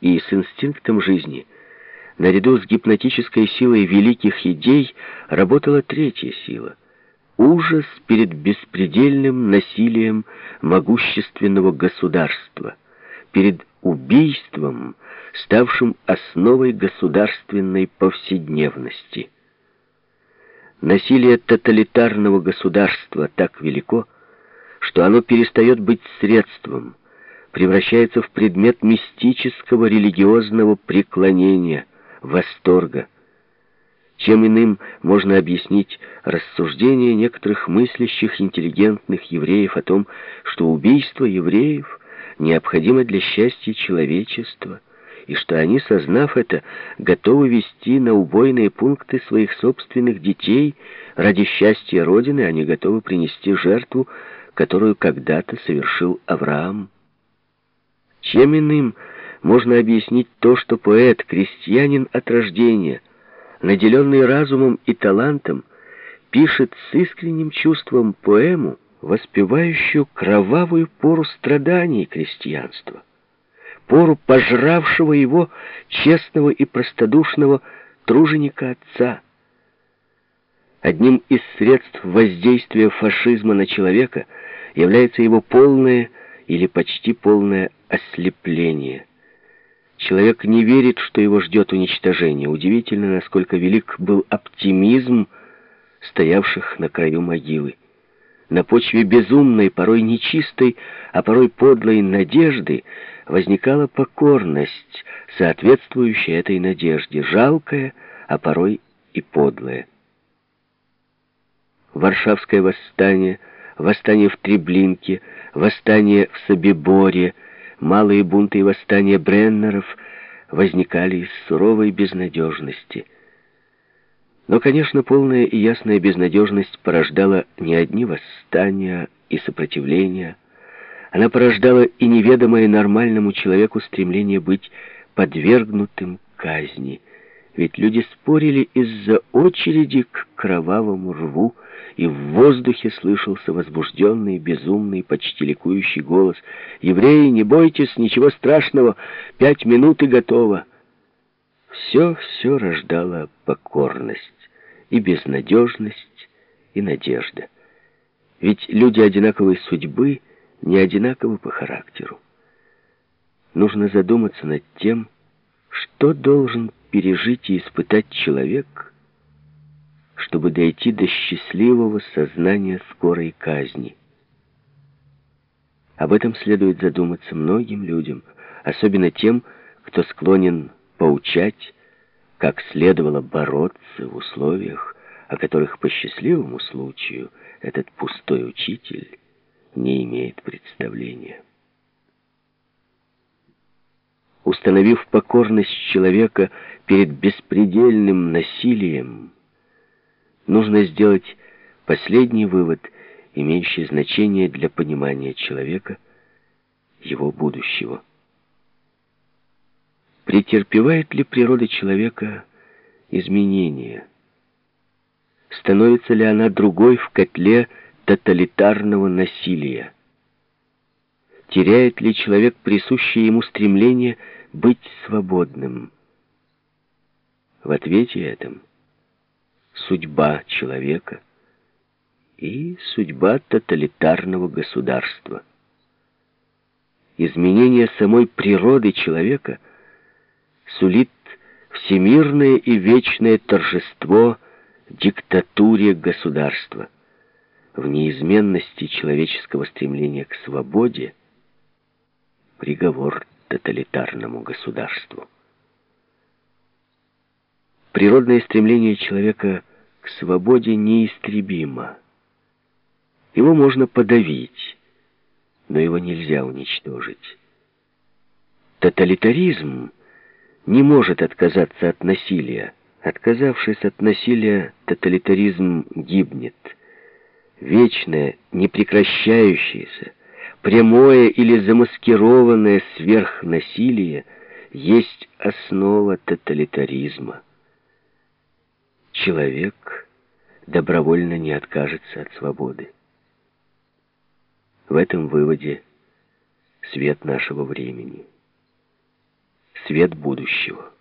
и с инстинктом жизни, наряду с гипнотической силой великих идей, работала третья сила — ужас перед беспредельным насилием могущественного государства, перед убийством, ставшим основой государственной повседневности. Насилие тоталитарного государства так велико, что оно перестает быть средством, превращается в предмет мистического религиозного преклонения, восторга. Чем иным можно объяснить рассуждения некоторых мыслящих интеллигентных евреев о том, что убийство евреев необходимо для счастья человечества, и что они, сознав это, готовы вести на убойные пункты своих собственных детей, ради счастья Родины они готовы принести жертву, которую когда-то совершил Авраам. Чем иным можно объяснить то, что поэт, крестьянин от рождения, наделенный разумом и талантом, пишет с искренним чувством поэму, воспевающую кровавую пору страданий крестьянства, пору пожравшего его честного и простодушного труженика отца. Одним из средств воздействия фашизма на человека является его полное или почти полное ослепление. Человек не верит, что его ждет уничтожение. Удивительно, насколько велик был оптимизм стоявших на краю могилы. На почве безумной, порой нечистой, а порой подлой надежды возникала покорность, соответствующая этой надежде, жалкая, а порой и подлая. Варшавское восстание, восстание в Треблинке, восстание в Собиборе, малые бунты и восстания Бреннеров возникали из суровой безнадежности – но, конечно, полная и ясная безнадежность порождала не одни восстания и сопротивления. Она порождала и неведомое нормальному человеку стремление быть подвергнутым казни. Ведь люди спорили из-за очереди к кровавому рву, и в воздухе слышался возбужденный, безумный, почти ликующий голос. «Евреи, не бойтесь, ничего страшного, пять минут и готово!» Все, все рождало покорность и безнадежность, и надежда. Ведь люди одинаковой судьбы не одинаковы по характеру. Нужно задуматься над тем, что должен пережить и испытать человек, чтобы дойти до счастливого сознания скорой казни. Об этом следует задуматься многим людям, особенно тем, кто склонен поучать как следовало бороться в условиях, о которых по счастливому случаю этот пустой учитель не имеет представления. Установив покорность человека перед беспредельным насилием, нужно сделать последний вывод, имеющий значение для понимания человека, его будущего. Претерпевает ли природа человека изменения? Становится ли она другой в котле тоталитарного насилия? Теряет ли человек присущее ему стремление быть свободным? В ответе этом судьба человека и судьба тоталитарного государства. Изменение самой природы человека – сулит всемирное и вечное торжество диктатуре государства. В неизменности человеческого стремления к свободе приговор тоталитарному государству. Природное стремление человека к свободе неистребимо. Его можно подавить, но его нельзя уничтожить. Тоталитаризм не может отказаться от насилия. Отказавшись от насилия, тоталитаризм гибнет. Вечное, непрекращающееся, прямое или замаскированное сверхнасилие есть основа тоталитаризма. Человек добровольно не откажется от свободы. В этом выводе свет нашего времени свет будущего.